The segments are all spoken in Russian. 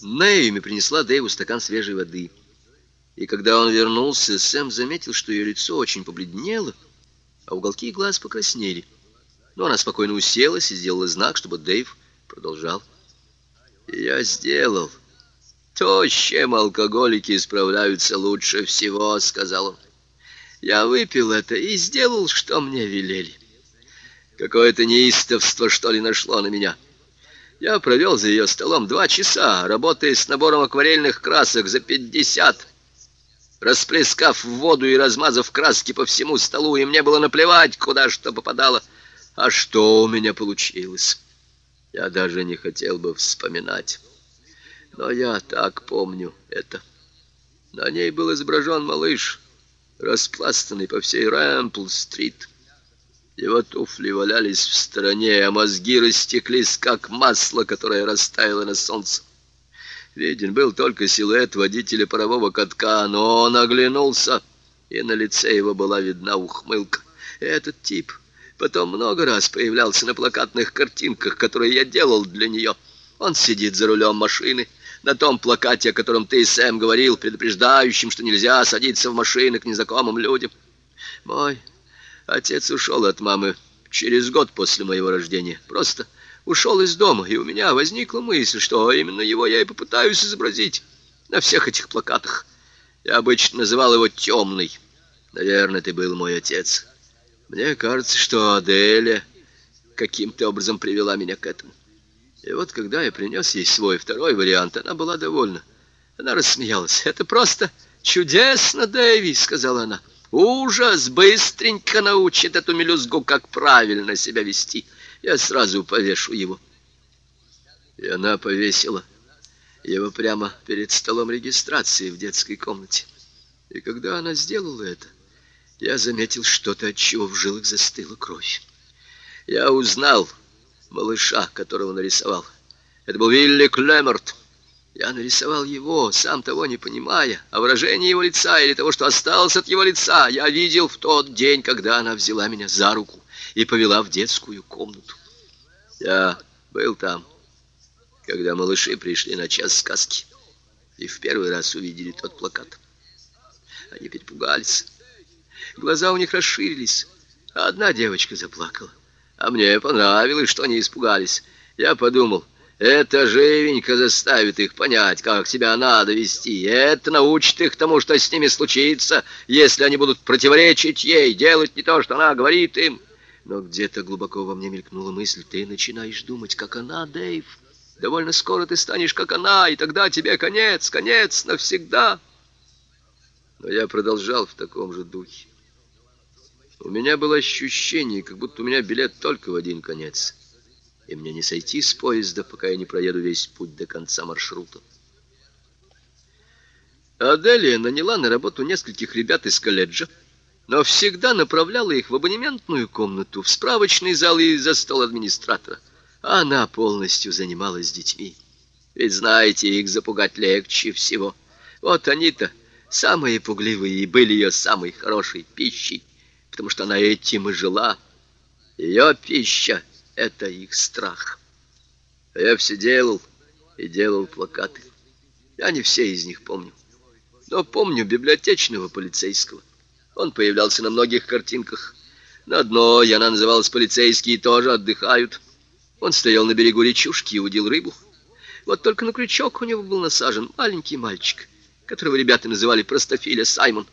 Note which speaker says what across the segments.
Speaker 1: Нэйми принесла Дэйву стакан свежей воды. И когда он вернулся, Сэм заметил, что ее лицо очень побледнело, а уголки глаз покраснели. Но она спокойно уселась и сделала знак, чтобы Дэйв продолжал. «Я сделал то, с чем алкоголики справляются лучше всего», — сказал он. «Я выпил это и сделал, что мне велели. Какое-то неистовство, что ли, нашло на меня». Я провел за ее столом два часа, работая с набором акварельных красок за пятьдесят, расплескав воду и размазав краски по всему столу, и мне было наплевать, куда что попадало. А что у меня получилось, я даже не хотел бы вспоминать. Но я так помню это. На ней был изображен малыш, распластанный по всей Рэмпл-стрит. Его туфли валялись в стороне, а мозги растеклись, как масло, которое растаяло на солнце. Виден был только силуэт водителя парового катка, но он оглянулся, и на лице его была видна ухмылка. Этот тип потом много раз появлялся на плакатных картинках, которые я делал для нее. Он сидит за рулем машины, на том плакате, о котором ты, Сэм, говорил, предупреждающим, что нельзя садиться в машины к незнакомым людям. Мой Отец ушел от мамы через год после моего рождения. Просто ушел из дома, и у меня возникла мысль, что именно его я и попытаюсь изобразить на всех этих плакатах. Я обычно называл его «темный». Наверное, ты был мой отец. Мне кажется, что Аделя каким-то образом привела меня к этому. И вот когда я принес ей свой второй вариант, она была довольна. Она рассмеялась. «Это просто чудесно, Дэви», — сказала она. Ужас! Быстренько научит эту мелюзгу, как правильно себя вести. Я сразу повешу его. И она повесила его прямо перед столом регистрации в детской комнате. И когда она сделала это, я заметил что-то, от чего в жилах застыла кровь. Я узнал малыша, которого нарисовал. Это был Вилли Клемерт. Я нарисовал его, сам того не понимая, а выражение его лица или того, что осталось от его лица, я видел в тот день, когда она взяла меня за руку и повела в детскую комнату. Я был там, когда малыши пришли на час сказки и в первый раз увидели тот плакат. Они перепугались. Глаза у них расширились, а одна девочка заплакала. А мне понравилось, что они испугались. Я подумал, это живенько заставит их понять, как себя надо вести. Это научит их тому, что с ними случится, если они будут противоречить ей, делать не то, что она говорит им. Но где-то глубоко во мне мелькнула мысль, ты начинаешь думать, как она, Дэйв. Довольно скоро ты станешь, как она, и тогда тебе конец, конец навсегда. Но я продолжал в таком же духе. У меня было ощущение, как будто у меня билет только в один конец — и мне не сойти с поезда, пока я не проеду весь путь до конца маршрута. Аделия наняла на работу нескольких ребят из колледжа, но всегда направляла их в абонементную комнату, в справочный зал и за стол администратора. Она полностью занималась детьми. Ведь, знаете, их запугать легче всего. Вот они-то, самые пугливые, и были ее самой хорошей пищей, потому что она этим и жила. Ее пища это их страх. А я все делал и делал плакаты. Я не все из них помню. Но помню библиотечного полицейского. Он появлялся на многих картинках. На одной она называлась «Полицейские тоже отдыхают». Он стоял на берегу речушки и удил рыбу. Вот только на крючок у него был насажен маленький мальчик, которого ребята называли Простофиля Саймон.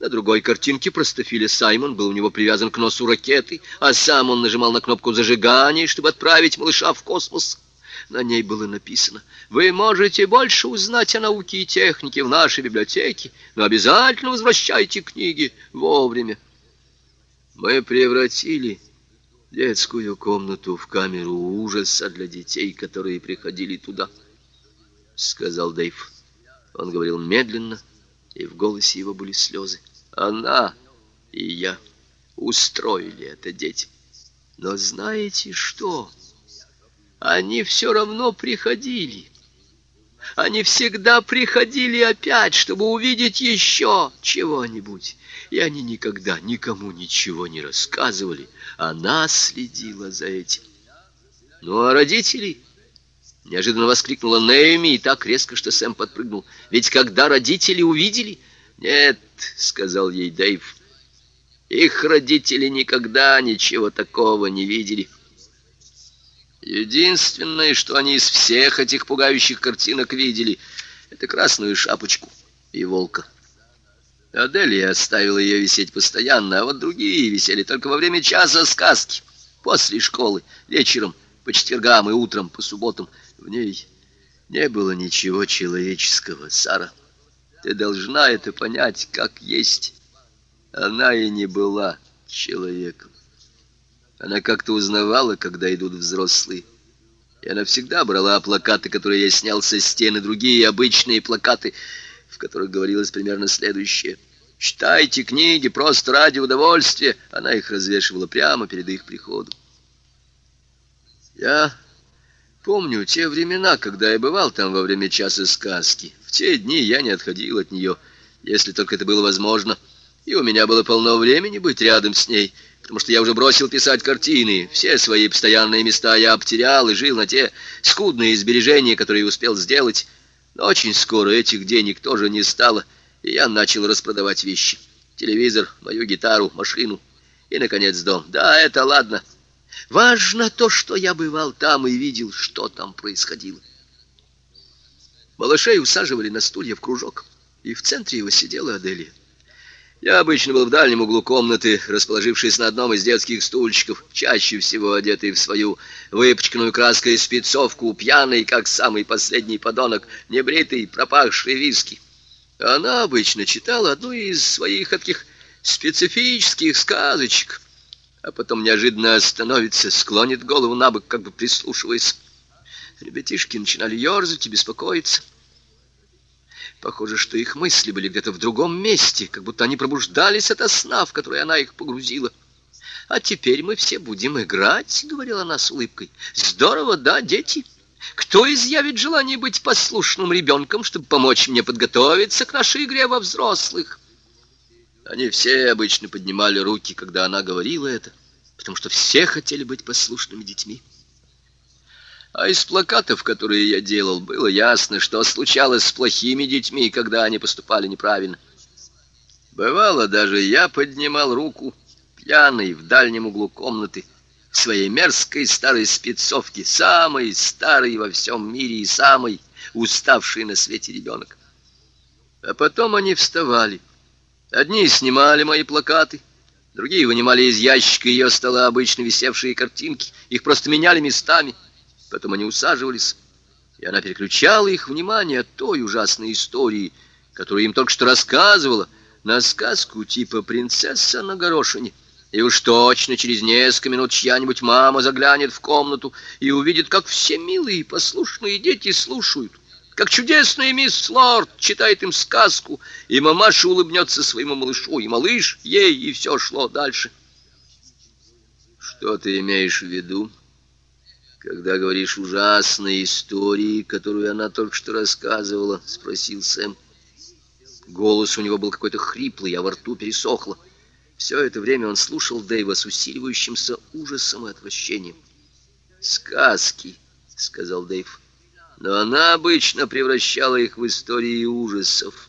Speaker 1: На другой картинке простофиля Саймон был у него привязан к носу ракеты, а сам он нажимал на кнопку зажигания, чтобы отправить малыша в космос. На ней было написано «Вы можете больше узнать о науке и технике в нашей библиотеке, но обязательно возвращайте книги вовремя». Мы превратили детскую комнату в камеру ужаса для детей, которые приходили туда, — сказал Дэйв. Он говорил медленно, и в голосе его были слезы. Она и я устроили это детям. Но знаете что? Они все равно приходили. Они всегда приходили опять, чтобы увидеть еще чего-нибудь. И они никогда никому ничего не рассказывали. Она следила за этим. Ну, а родители? Неожиданно воскликнула Нэйми и так резко, что Сэм подпрыгнул. «Ведь когда родители увидели...» «Нет», — сказал ей Дэйв, — «их родители никогда ничего такого не видели». Единственное, что они из всех этих пугающих картинок видели, это красную шапочку и волка. Аделия оставила ее висеть постоянно, а вот другие висели только во время часа сказки, после школы, вечером, по четвергам и утром, по субботам. В ней не было ничего человеческого, Сара. Ты должна это понять, как есть. Она и не была человеком. Она как-то узнавала, когда идут взрослые. И она всегда брала плакаты, которые я снял со стены, другие обычные плакаты, в которых говорилось примерно следующее. «Читайте книги просто ради удовольствия». Она их развешивала прямо перед их приходом. Я помню те времена, когда я бывал там во время часа сказки. В те дни я не отходил от нее, если только это было возможно. И у меня было полно времени быть рядом с ней — потому что я уже бросил писать картины. Все свои постоянные места я обтерял и жил на те скудные сбережения, которые успел сделать. Но очень скоро этих денег тоже не стало, и я начал распродавать вещи. Телевизор, мою гитару, машину и, наконец, дом. Да, это ладно. Важно то, что я бывал там и видел, что там происходило. Малышей усаживали на стулья в кружок, и в центре его сидела Аделия. Я обычно был в дальнем углу комнаты, расположившись на одном из детских стульчиков, чаще всего одетый в свою выпачканную краской спецовку, пьяный, как самый последний подонок, небритый, пропахший виски. Она обычно читала одну из своих таких специфических сказочек, а потом неожиданно остановится, склонит голову на бок, как бы прислушиваясь. Ребятишки начинали ерзать и беспокоиться. Похоже, что их мысли были где-то в другом месте, как будто они пробуждались от сна, в который она их погрузила. «А теперь мы все будем играть», — говорила она с улыбкой. «Здорово, да, дети? Кто изъявит желание быть послушным ребенком, чтобы помочь мне подготовиться к нашей игре во взрослых?» Они все обычно поднимали руки, когда она говорила это, потому что все хотели быть послушными детьми. А из плакатов, которые я делал, было ясно, что случалось с плохими детьми, когда они поступали неправильно. Бывало, даже я поднимал руку, пьяный, в дальнем углу комнаты, в своей мерзкой старой спецовке, самый старый во всем мире и самый уставший на свете ребенок. А потом они вставали. Одни снимали мои плакаты, другие вынимали из ящика ее стола обычно висевшие картинки, их просто меняли местами — Потом они усаживались, и она переключала их внимание от той ужасной истории, которую им только что рассказывала, на сказку типа «Принцесса на горошине». И уж точно через несколько минут чья-нибудь мама заглянет в комнату и увидит, как все милые и послушные дети слушают, как чудесная мисс Лорд читает им сказку, и мамаша улыбнется своему малышу, и малыш ей, и все шло дальше. «Что ты имеешь в виду?» Когда говоришь ужасные истории, которую она только что рассказывала?» — спросил Сэм. Голос у него был какой-то хриплый, а во рту пересохло. Все это время он слушал Дэйва с усиливающимся ужасом и отвращением. «Сказки», — сказал Дэйв. «Но она обычно превращала их в истории ужасов.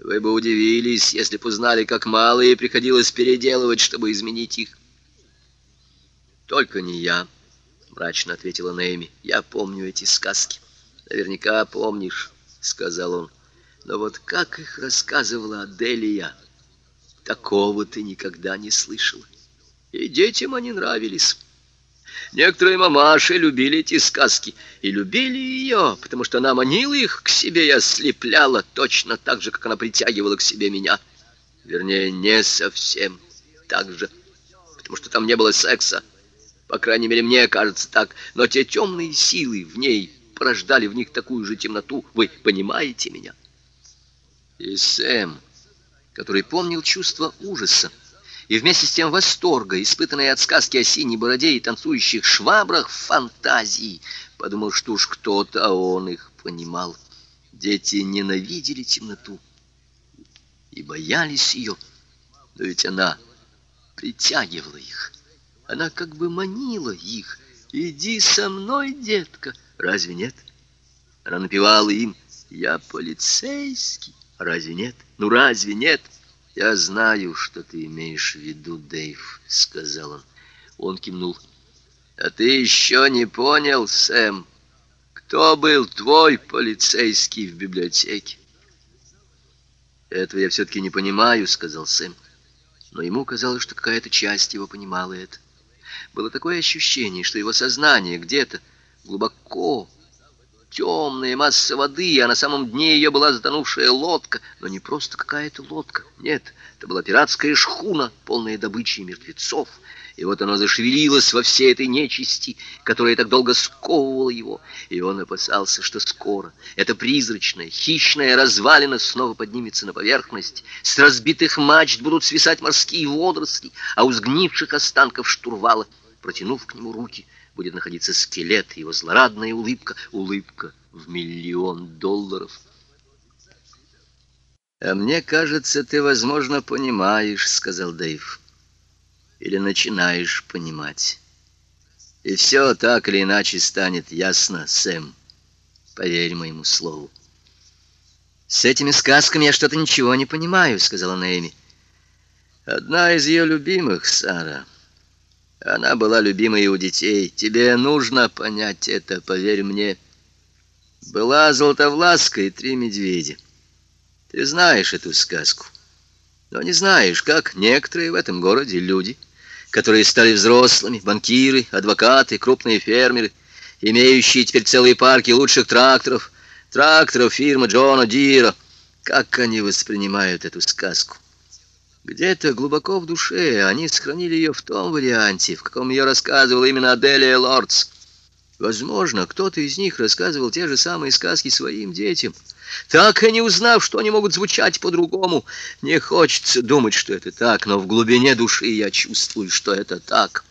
Speaker 1: Вы бы удивились, если бы узнали, как ей приходилось переделывать, чтобы изменить их. Только не я» мрачно ответила Нэйми. Я помню эти сказки. Наверняка помнишь, сказал он. Но вот как их рассказывала Аделия, такого ты никогда не слышала. И детям они нравились. Некоторые мамаши любили эти сказки и любили ее, потому что она манила их к себе и ослепляла точно так же, как она притягивала к себе меня. Вернее, не совсем так же, потому что там не было секса. По крайней мере, мне кажется так. Но те темные силы в ней порождали в них такую же темноту. Вы понимаете меня? И Сэм, который помнил чувство ужаса, и вместе с тем восторга, испытанные от сказки о синей бороде и танцующих швабрах фантазии, подумал, что уж кто-то, а он их понимал. Дети ненавидели темноту и боялись ее, но ведь она притягивала их. Она как бы манила их. «Иди со мной, детка, Разве нет? Она напевала им «Я полицейский». Разве нет? Ну разве нет? Я знаю, что ты имеешь в виду, Дэйв, сказал он. Он кивнул. А ты еще не понял, Сэм, кто был твой полицейский в библиотеке? Этого я все-таки не понимаю, сказал Сэм. Но ему казалось, что какая-то часть его понимала это. Было такое ощущение, что его сознание где-то глубоко темная масса воды, а на самом дне ее была затонувшая лодка, но не просто какая-то лодка. Нет, это была пиратская шхуна, полная добычи и мертвецов. И вот оно зашевелилось во всей этой нечисти, которая так долго сковывала его, и он опасался, что скоро эта призрачная, хищная развалина снова поднимется на поверхность, с разбитых мачт будут свисать морские водоросли, а у сгнивших останков штурвала, протянув к нему руки, будет находиться скелет, его злорадная улыбка, улыбка в миллион долларов. «А мне кажется, ты, возможно, понимаешь», — сказал Дэйв. «Или начинаешь понимать. И все так или иначе станет ясно, Сэм. Поверь моему слову». «С этими сказками я что-то ничего не понимаю», — сказала Нэйми. «Одна из ее любимых, Сара». Она была любимой у детей. Тебе нужно понять это, поверь мне. Была Золотовласка и три медведя. Ты знаешь эту сказку. Но не знаешь, как некоторые в этом городе люди, которые стали взрослыми, банкиры, адвокаты, крупные фермеры, имеющие теперь целые парки лучших тракторов, тракторов фирмы Джона Дира, как они воспринимают эту сказку. Где-то глубоко в душе они сохранили ее в том варианте, в каком ее рассказывала именно Аделия Лордс. Возможно, кто-то из них рассказывал те же самые сказки своим детям, так и не узнав, что они могут звучать по-другому. Не хочется думать, что это так, но в глубине души я чувствую, что это так.